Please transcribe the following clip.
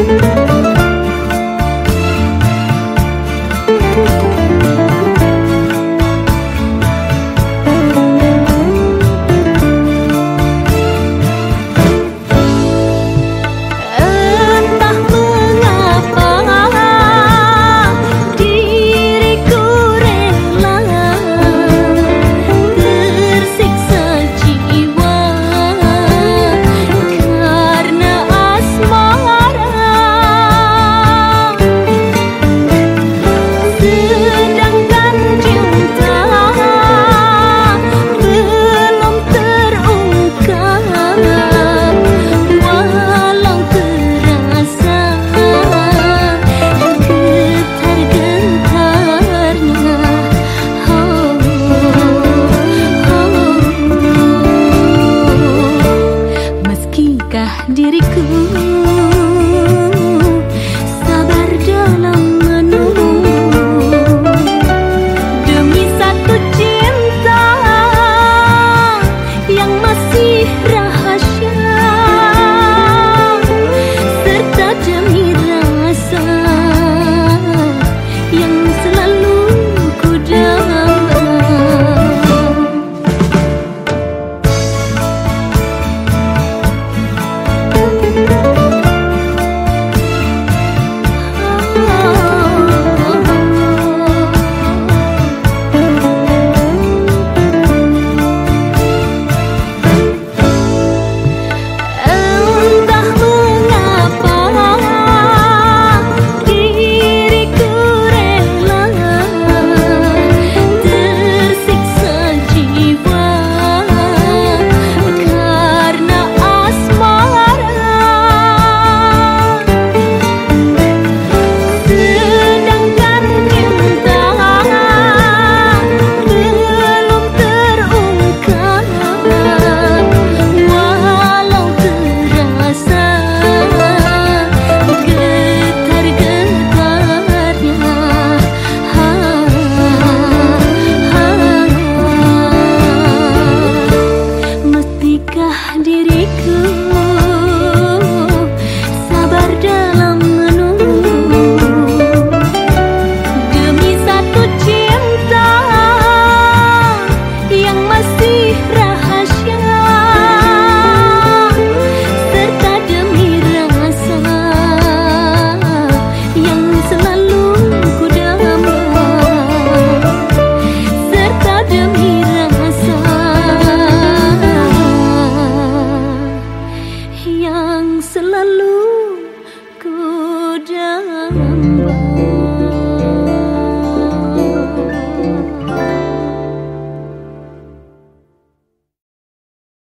Música diriku.